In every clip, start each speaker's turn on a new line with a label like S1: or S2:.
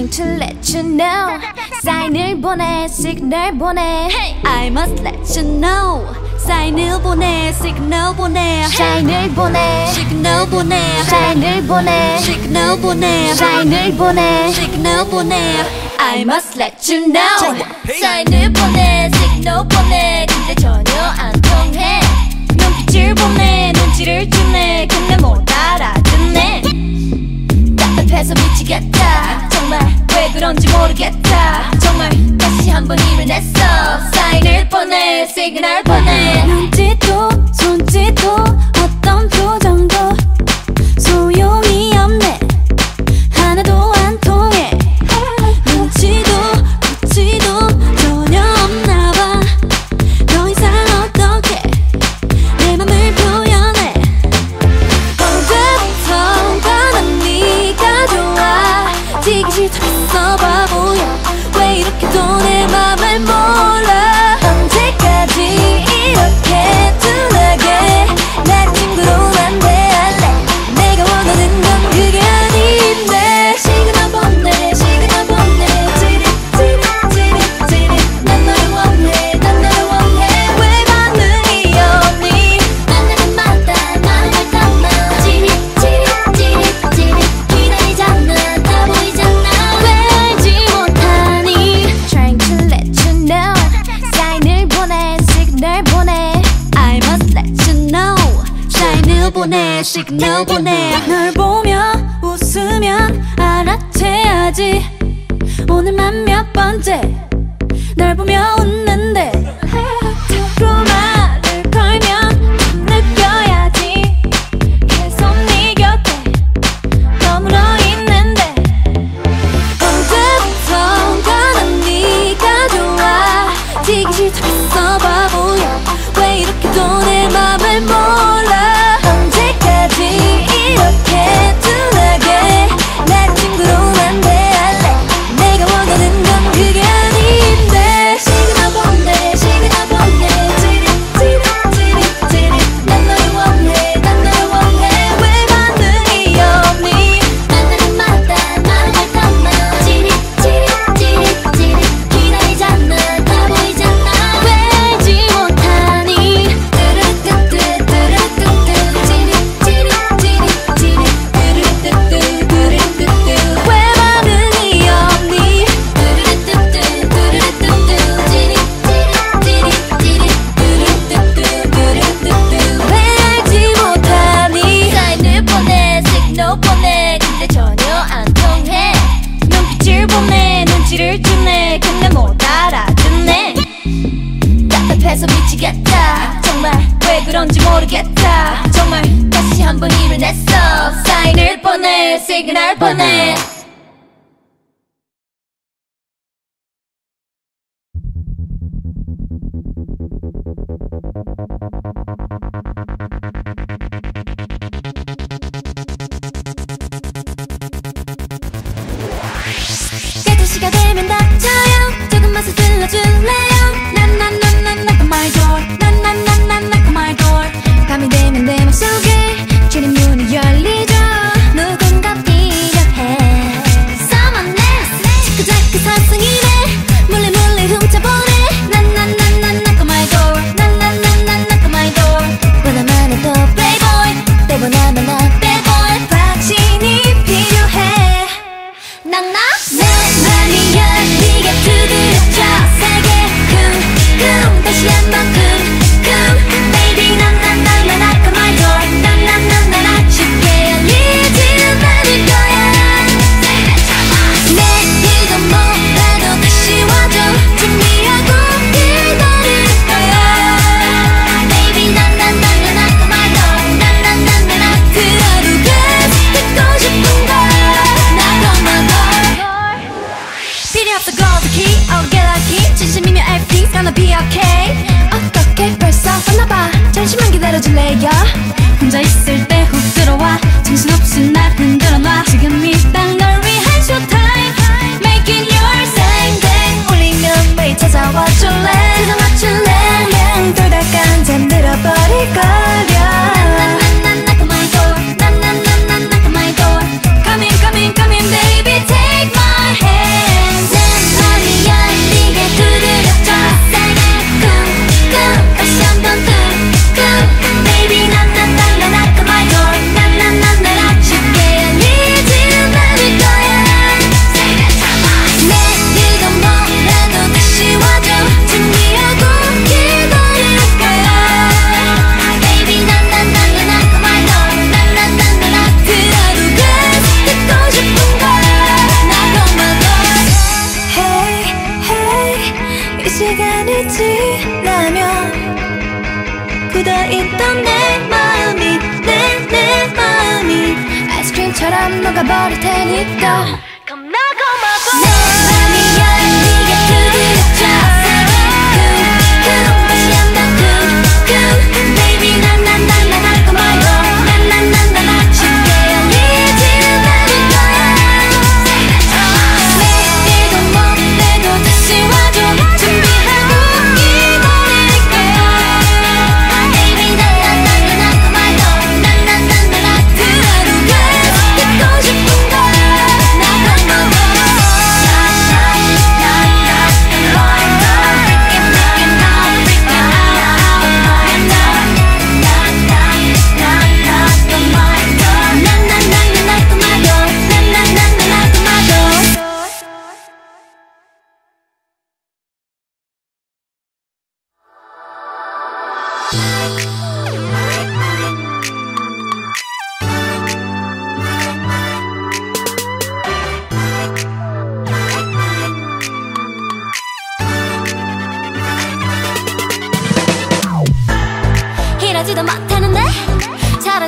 S1: trying to let you know. 사인을 보내 시그널 보내.
S2: I must let you know. 사인을 보내 시그널 보내.
S1: 사인을 보내
S2: 시그널 보내.
S1: 사인을 보내
S2: 시그널 보내.
S1: 사인을 보내
S2: 시그널 보내. I must let you know.
S1: 사인을 보내 시그널 보내. 근데 저 있겠다. 정말 다시 한 번 일어났어. 사인을 보내 시그널 보내.
S2: 눈짓도 손짓도. 개씩 널 보내. 널 보며 웃으면 알아채야지. 오늘만 몇 번째 널 보며 웃는데.
S1: 미치겠다. 정말 왜 그런지 모르겠다. 정말 다시 한번 일을 냈어. 사인을 보내 시그널 보내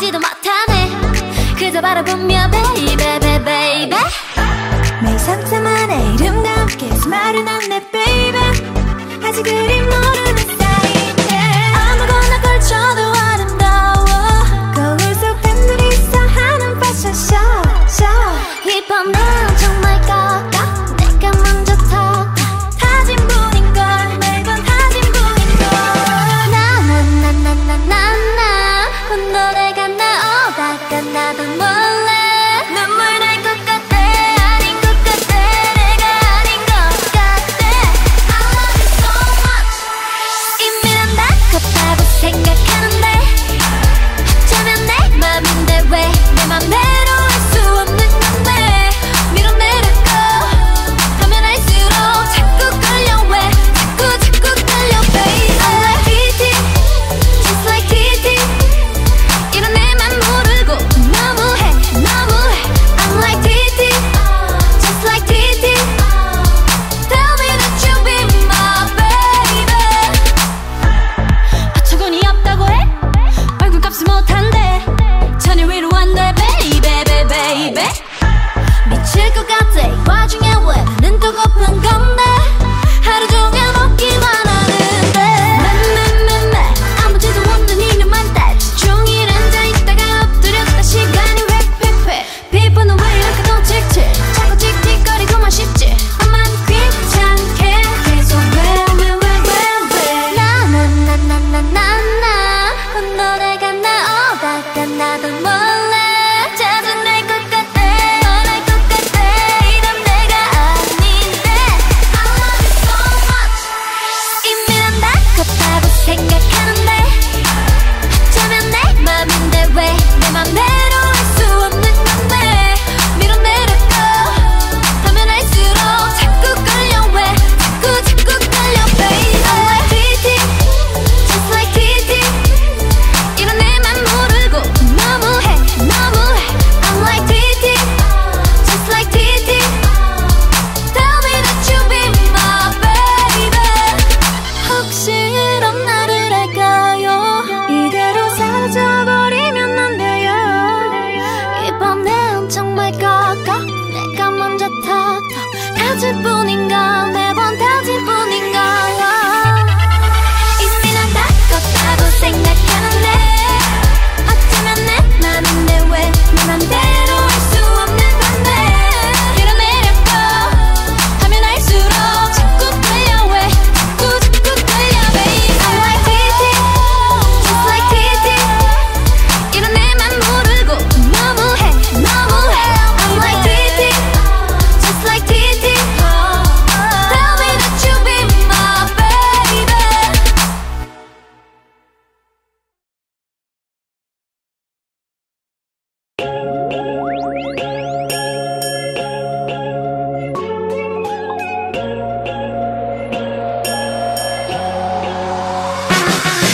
S2: 보지도 못하네. 그저 바라보며 베이베 베베베 매일 상상만의 이름과 함께 스마일은 안내 baby. 아직 그림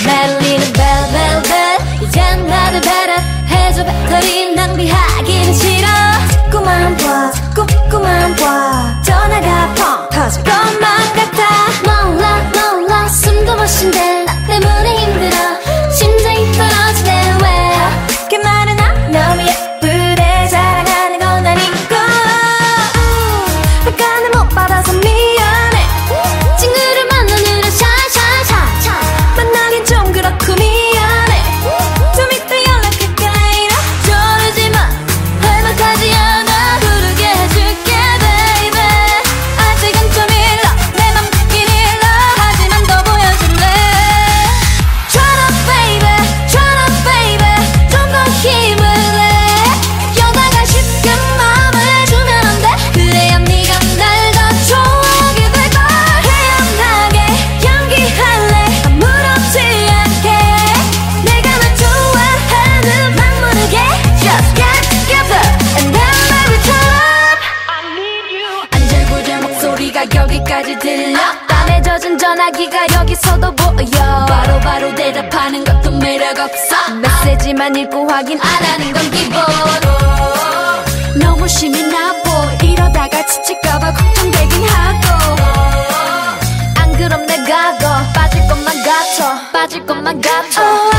S2: 매달리는 벨벨벨 이젠 나를 베라 해줘. 배터리 낭비하기는 싫어. 자꾸만 봐 자꾸 꾸만 봐. 전화가 펑 터질 것만 같아. 몰라 몰라 숨도 못 쉰대. 글만 읽고 확인 안 하는 건 기본
S1: 너무 심이 나고 이러다가 지칠까봐 걱정되긴 하고.
S2: 안 그럼 내가 더 빠질 것만 같아. 빠질 것만 같아.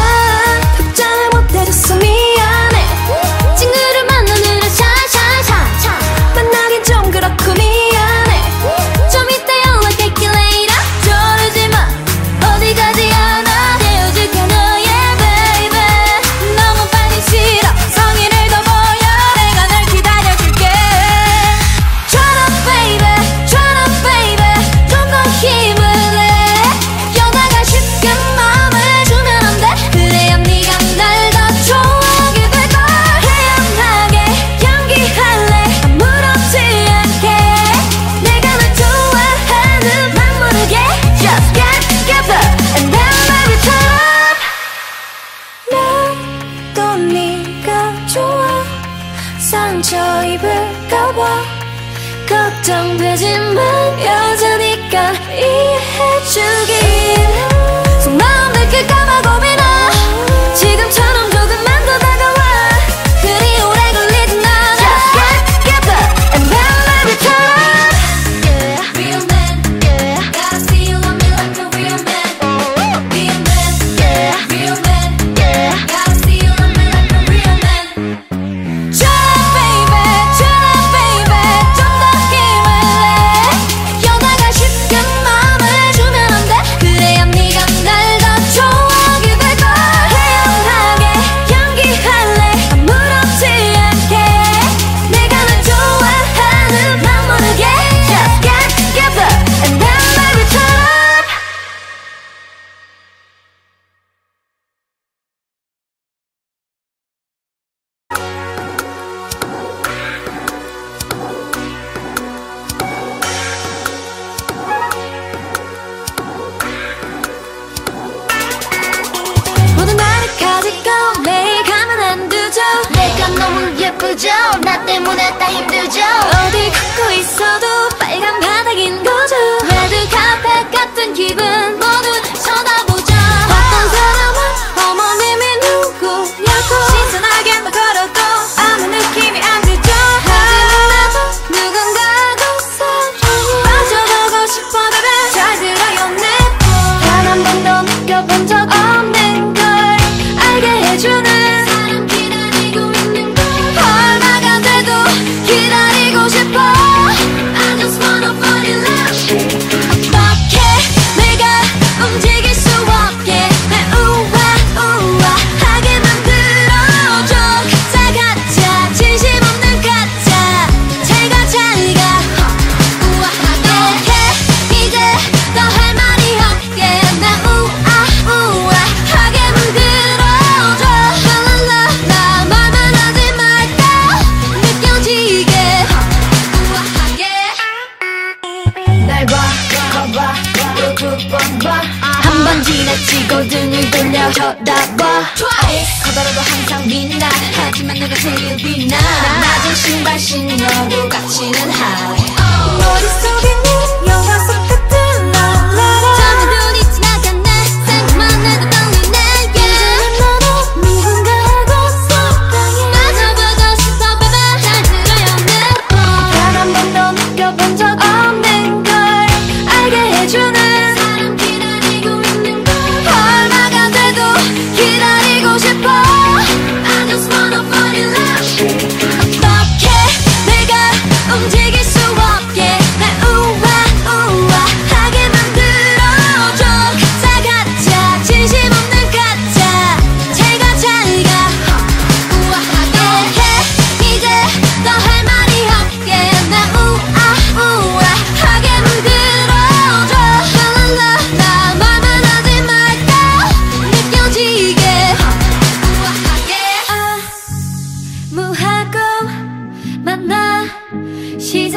S1: 봐 한 번 지나치고 등을 돌려 쳐다봐.
S2: Twice
S1: 커다로도 항상 빛나. 하지만 내가 제일 빛나. 낮은 신발 신어도 값지는 high 머릿속에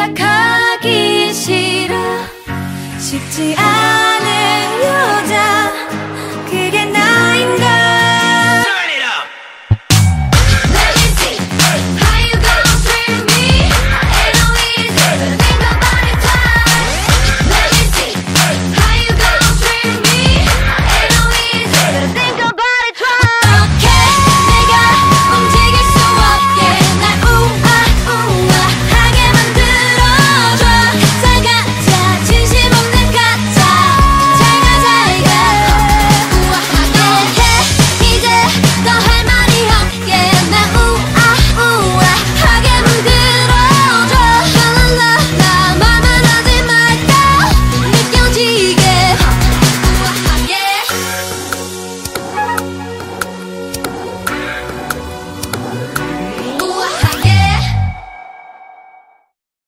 S1: 시작하기 싫어. 쉽지 않은 요.